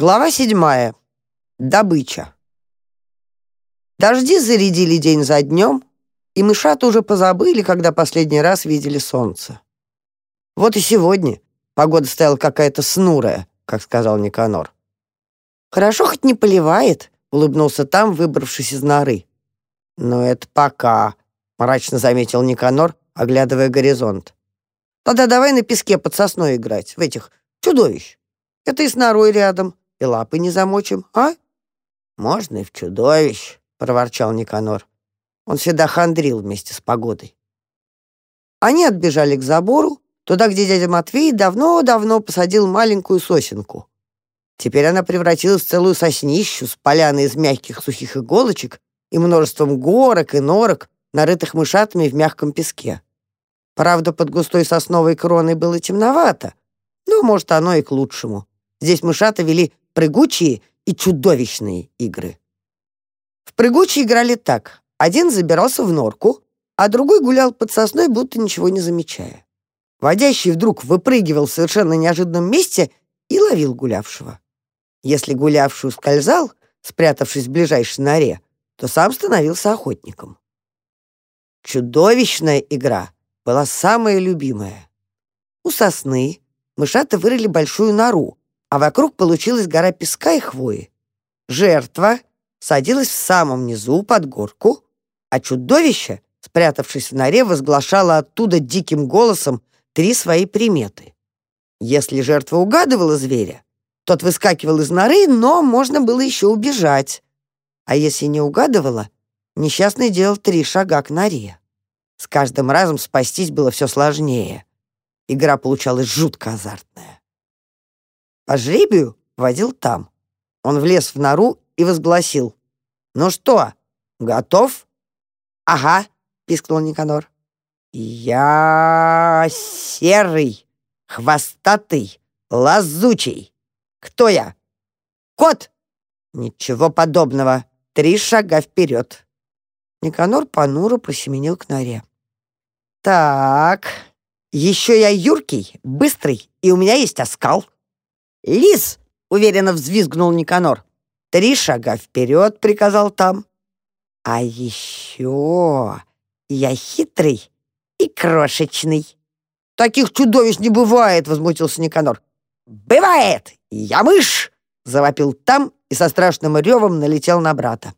Глава седьмая. Добыча. Дожди зарядили день за днем, и мышата уже позабыли, когда последний раз видели солнце. Вот и сегодня погода стояла какая-то снурая, как сказал Никанор. «Хорошо хоть не поливает», — улыбнулся там, выбравшись из норы. «Но это пока», — мрачно заметил Никанор, оглядывая горизонт. «Тогда давай на песке под сосной играть, в этих чудовищ. Это и с норой рядом, и лапы не замочим, а?» «Можно и в чудовищ», — проворчал Никанор. Он всегда хандрил вместе с погодой. Они отбежали к забору, туда, где дядя Матвей давно-давно посадил маленькую сосенку. Теперь она превратилась в целую соснищу с поляной из мягких сухих иголочек и множеством горок и норок, нарытых мышатами в мягком песке. Правда, под густой сосновой кроной было темновато, но, может, оно и к лучшему. Здесь мышата вели прыгучие и чудовищные игры. В прыгучие играли так. Один забирался в норку, а другой гулял под сосной, будто ничего не замечая. Водящий вдруг выпрыгивал в совершенно неожиданном месте и ловил гулявшего. Если гулявший ускользал, спрятавшись в ближайшей норе, то сам становился охотником. Чудовищная игра была самая любимая. У сосны мышата вырыли большую нору, а вокруг получилась гора песка и хвои. Жертва садилась в самом низу под горку, а чудовище, спрятавшись в норе, возглашало оттуда диким голосом три свои приметы. Если жертва угадывала зверя, тот выскакивал из норы, но можно было еще убежать. А если не угадывала, несчастный делал три шага к норе. С каждым разом спастись было все сложнее. Игра получалась жутко азартная. По жребию водил там. Он влез в нору и возгласил. «Ну что, готов?» «Ага», — пискнул Никанор. «Я серый, хвостатый, лазучий. Кто я? Кот? Ничего подобного. Три шага вперед. Никанор понуро просеменил к норе. Так, еще я юркий, быстрый, и у меня есть оскал. Лис, уверенно взвизгнул Никанор. Три шага вперед, приказал там. А еще я хитрый и крошечный. Таких чудовищ не бывает, возмутился Никанор. «Бывает! Я мышь!» — завопил там и со страшным ревом налетел на брата.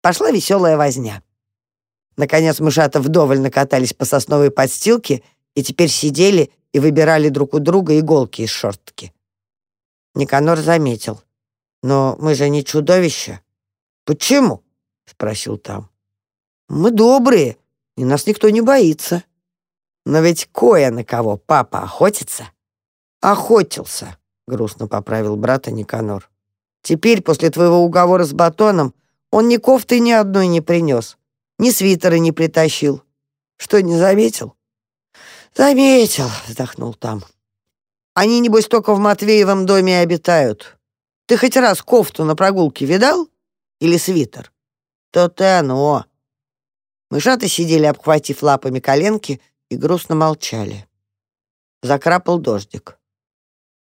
Пошла веселая возня. Наконец мышата вдоволь накатались по сосновой подстилке и теперь сидели и выбирали друг у друга иголки из шортки. Никанор заметил. «Но мы же не чудовища». «Почему?» — спросил там. «Мы добрые, и нас никто не боится». «Но ведь кое на кого папа охотится». «Охотился», — грустно поправил брата Никанор. «Теперь, после твоего уговора с Батоном, он ни кофты ни одной не принес, ни свитера не притащил. Что, не заметил?» «Заметил», — вздохнул там. «Они, небось, только в Матвеевом доме обитают. Ты хоть раз кофту на прогулке видал? Или свитер?» «То-то оно». Мышаты сидели, обхватив лапами коленки, и грустно молчали. Закрапал дождик.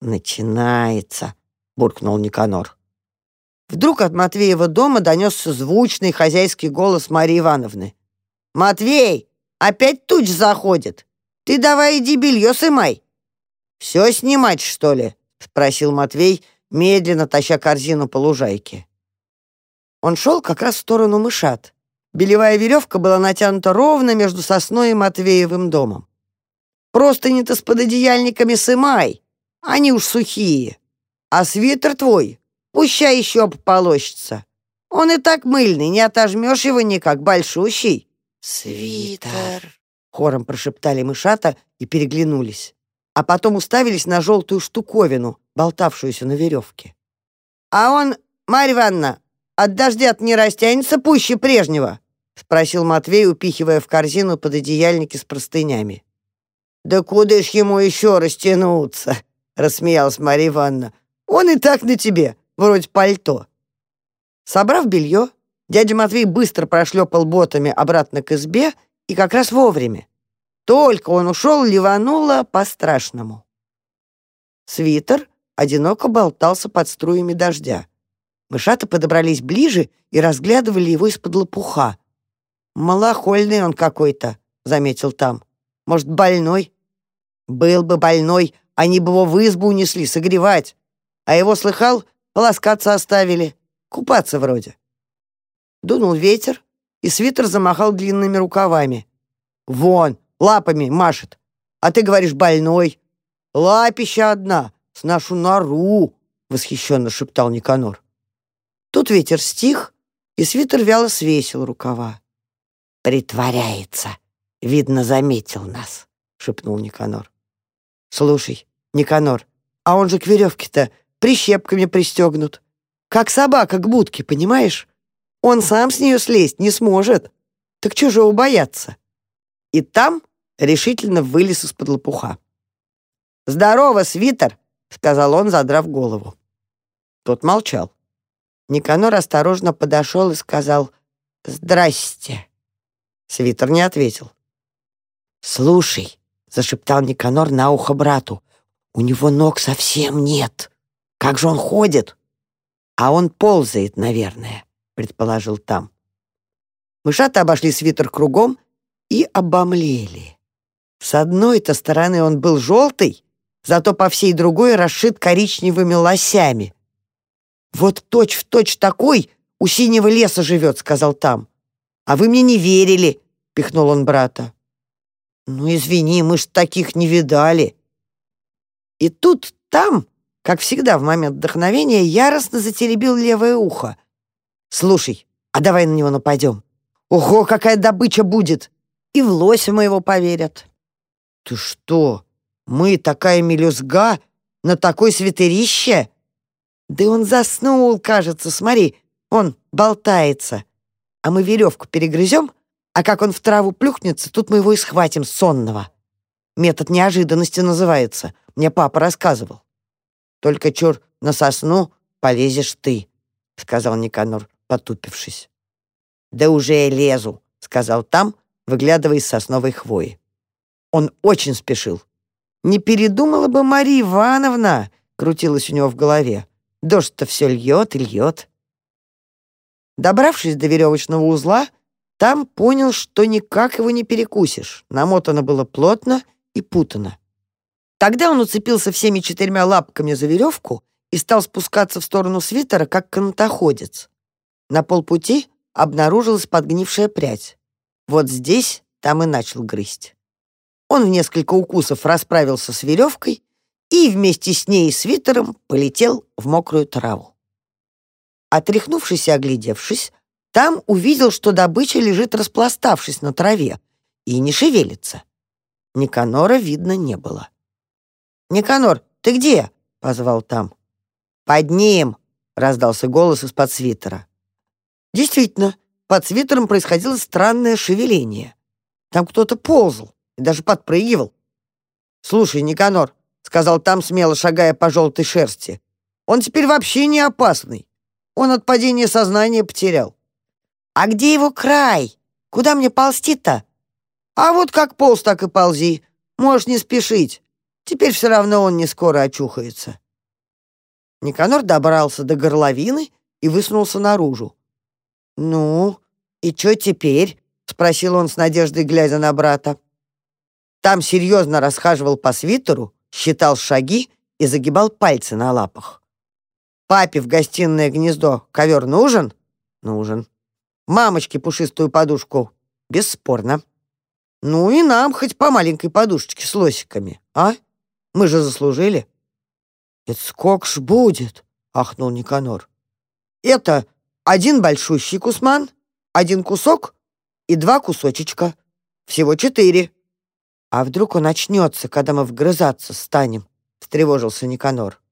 «Начинается», — буркнул Никанор. Вдруг от Матвеева дома донесся звучный хозяйский голос Марии Ивановны. «Матвей, опять туч заходит. Ты давай иди белье сымай». «Все снимать, что ли?» — спросил Матвей, медленно таща корзину по лужайке. Он шел как раз в сторону мышат. Белевая веревка была натянута ровно между сосной и Матвеевым домом. «Просто не то с пододеяльниками сымай, они уж сухие. А свитер твой, пущай еще пополощется. Он и так мыльный, не отожмешь его никак, большущий». «Свитер», — хором прошептали мышата и переглянулись. А потом уставились на желтую штуковину, болтавшуюся на веревке. «А он, Марья Ивановна, от дождя не растянется пуще прежнего?» — спросил Матвей, упихивая в корзину под одеяльники с простынями. «Да куда ж ему еще растянуться?» — рассмеялась Марья Ивановна. «Он и так на тебе, вроде пальто». Собрав белье, дядя Матвей быстро прошлепал ботами обратно к избе и как раз вовремя. Только он ушел, ливануло по-страшному. Свитер одиноко болтался под струями дождя. Мышата подобрались ближе и разглядывали его из-под лопуха. «Малохольный он какой-то», — заметил там. «Может, больной?» «Был бы больной, они бы его в избу унесли согревать. А его, слыхал, полоскаться оставили. Купаться вроде». Дунул ветер, и свитер замахал длинными рукавами. «Вон, лапами машет. А ты говоришь, больной. Лапища одна, с нашу нору», — восхищенно шептал Никанор. Тут ветер стих, и свитер вяло свесил рукава. «Притворяется. Видно, заметил нас», — шепнул Никанор. «Слушай, Никанор, а он же к веревке-то прищепками пристегнут. Как собака к будке, понимаешь? Он сам с нее слезть не сможет. Так чужого бояться. И там решительно вылез из-под лопуха. «Здорово, свитер!» — сказал он, задрав голову. Тот молчал. Никанор осторожно подошел и сказал «Здрасте». Свитер не ответил. «Слушай», — зашептал Никанор на ухо брату, «у него ног совсем нет. Как же он ходит?» «А он ползает, наверное» предположил там. Мышата обошли свитер кругом и обомлели. С одной-то стороны он был желтый, зато по всей другой расшит коричневыми лосями. «Вот точь-в-точь точь такой у синего леса живет», — сказал там. «А вы мне не верили», — пихнул он брата. «Ну, извини, мы ж таких не видали». И тут там, как всегда в момент вдохновения, яростно затеребил левое ухо. Слушай, а давай на него нападем. Ого, какая добыча будет! И в лося моего поверят. Ты что? Мы такая мелюзга на такой свитерище? Да он заснул, кажется, смотри, он болтается. А мы веревку перегрызем, а как он в траву плюхнется, тут мы его и схватим сонного. Метод неожиданности называется. Мне папа рассказывал. Только чур на сосну полезешь ты, сказал Никанор потупившись. «Да уже лезу», — сказал там, выглядывая из сосновой хвои. Он очень спешил. «Не передумала бы Мария Ивановна», — крутилась у него в голове. «Дождь-то все льет и льет». Добравшись до веревочного узла, там понял, что никак его не перекусишь. Намотано было плотно и путано. Тогда он уцепился всеми четырьмя лапками за веревку и стал спускаться в сторону свитера, как канатоходец. На полпути обнаружилась подгнившая прядь. Вот здесь там и начал грызть. Он в несколько укусов расправился с веревкой и вместе с ней и свитером полетел в мокрую траву. Отряхнувшись и оглядевшись, там увидел, что добыча лежит распластавшись на траве и не шевелится. Никанора видно не было. «Никанор, ты где?» — позвал там. «Под ним!» — раздался голос из-под свитера. Действительно, под свитером происходило странное шевеление. Там кто-то ползал и даже подпрыгивал. «Слушай, Никанор», — сказал там, смело шагая по желтой шерсти, «он теперь вообще не опасный. Он от падения сознания потерял». «А где его край? Куда мне ползти-то?» «А вот как полз, так и ползи. Можешь не спешить. Теперь все равно он не скоро очухается». Никанор добрался до горловины и высунулся наружу. «Ну, и что теперь?» — спросил он с надеждой, глядя на брата. Там серьезно расхаживал по свитеру, считал шаги и загибал пальцы на лапах. «Папе в гостиное гнездо ковер нужен?» «Нужен». «Мамочке пушистую подушку?» «Бесспорно». «Ну и нам хоть по маленькой подушечке с лосиками, а? Мы же заслужили». «Это сколько ж будет?» — ахнул Никанор. «Это один большущий кусман, один кусок и два кусочечка. Всего четыре. А вдруг он очнется, когда мы вгрызаться станем? Встревожился Никанор.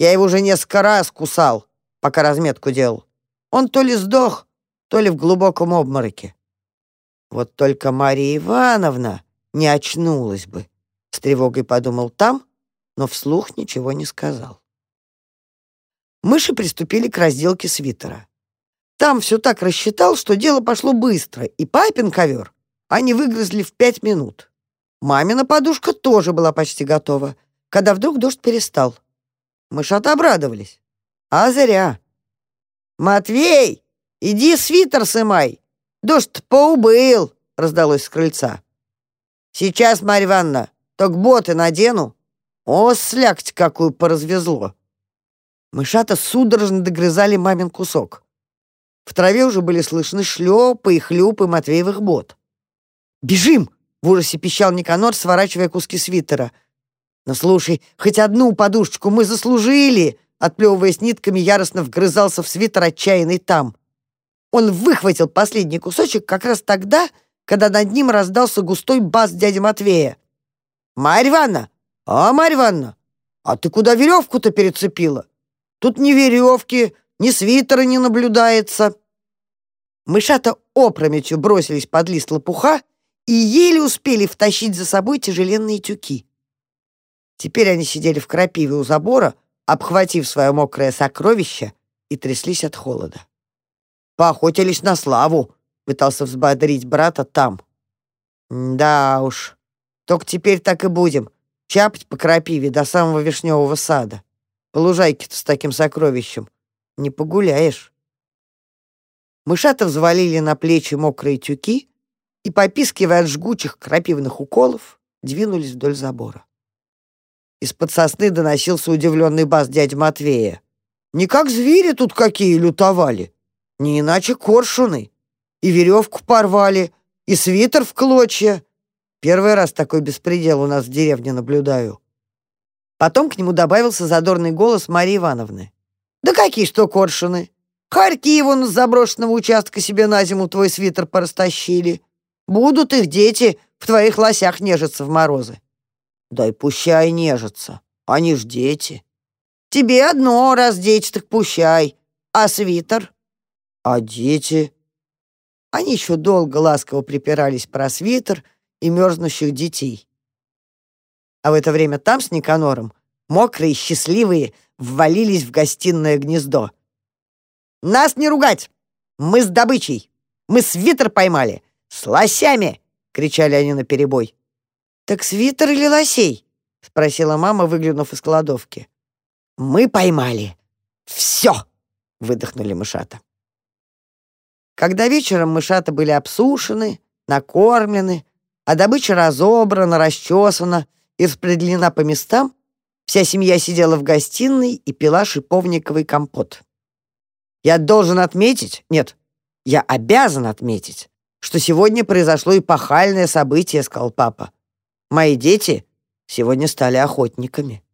Я его уже несколько раз кусал, пока разметку делал. Он то ли сдох, то ли в глубоком обмороке. Вот только Мария Ивановна не очнулась бы, с тревогой подумал там, но вслух ничего не сказал. Мыши приступили к разделке свитера. Там все так рассчитал, что дело пошло быстро, и папин ковер они выгрызли в пять минут. Мамина подушка тоже была почти готова, когда вдруг дождь перестал. Мышата обрадовались. А зря. «Матвей, иди свитер сымай! Дождь поубыл!» — раздалось с крыльца. «Сейчас, Марья Ивановна, так боты надену. О, слягть какую поразвезло!» Мышата судорожно догрызали мамин кусок. В траве уже были слышны шлепы и хлюпы Матвеевых бот. «Бежим!» — в ужасе пищал Никанор, сворачивая куски свитера. «Но слушай, хоть одну подушечку мы заслужили!» Отплевываясь нитками, яростно вгрызался в свитер отчаянный там. Он выхватил последний кусочек как раз тогда, когда над ним раздался густой бас дяди Матвея. «Марья Ивановна! А, Марья Ивановна, а ты куда веревку-то перецепила? Тут ни веревки, ни свитера не наблюдается». Мышата опрометью бросились под лист лопуха и еле успели втащить за собой тяжеленные тюки. Теперь они сидели в крапиве у забора, обхватив свое мокрое сокровище, и тряслись от холода. «Поохотились на славу», — пытался взбодрить брата там. «Да уж, только теперь так и будем, чапать по крапиве до самого вишневого сада. По лужайке-то с таким сокровищем не погуляешь». Мышата взвалили на плечи мокрые тюки и, попискивая от жгучих крапивных уколов, двинулись вдоль забора. Из-под сосны доносился удивленный бас дяди Матвея. «Не как звери тут какие лютовали, не иначе коршуны. И веревку порвали, и свитер в клочья. Первый раз такой беспредел у нас в деревне наблюдаю». Потом к нему добавился задорный голос Марии Ивановны. «Да какие что коршуны! Харьки вон с заброшенного участка себе на зиму твой свитер порастащили. Будут их дети в твоих лосях нежиться в морозы. Дай пущай нежиться, они ж дети. Тебе одно раз дети, так пущай. А свитер? А дети? Они еще долго ласково припирались про свитер и мерзнущих детей. А в это время там с Никанором, мокрые счастливые, ввалились в гостиное гнездо. «Нас не ругать! Мы с добычей! Мы свитер поймали! С лосями!» — кричали они наперебой. «Так свитер или лосей?» — спросила мама, выглянув из кладовки. «Мы поймали. Все!» — выдохнули мышата. Когда вечером мышата были обсушены, накормлены, а добыча разобрана, расчесана и распределена по местам, вся семья сидела в гостиной и пила шиповниковый компот. «Я должен отметить, нет, я обязан отметить, что сегодня произошло эпохальное событие», — сказал папа. Мои дети сегодня стали охотниками.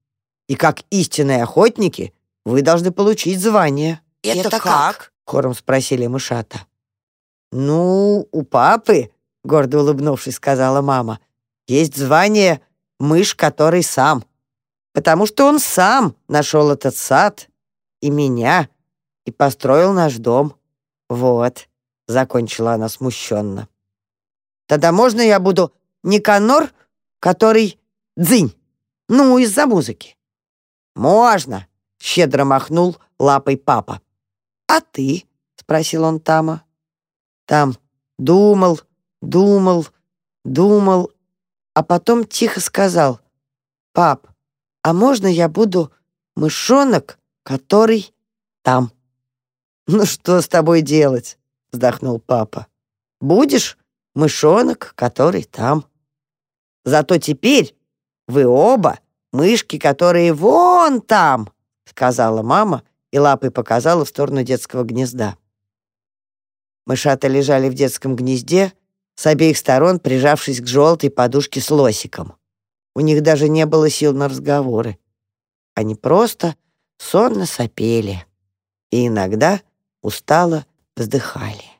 И как истинные охотники вы должны получить звание». «Это, Это как?» — хором спросили мышата. «Ну, у папы, — гордо улыбнувшись, сказала мама, — есть звание «мышь, который сам». Потому что он сам нашел этот сад и меня, и построил наш дом. Вот, — закончила она смущенно. Тогда можно я буду Никанор который дзынь, ну, из-за музыки. «Можно!» — щедро махнул лапой папа. «А ты?» — спросил он Тама. Там думал, думал, думал, а потом тихо сказал. «Пап, а можно я буду мышонок, который там?» «Ну что с тобой делать?» — вздохнул папа. «Будешь мышонок, который там?» Зато теперь вы оба мышки, которые вон там, сказала мама и лапой показала в сторону детского гнезда. Мышата лежали в детском гнезде, с обеих сторон прижавшись к желтой подушке с лосиком. У них даже не было сил на разговоры. Они просто сонно сопели и иногда устало вздыхали.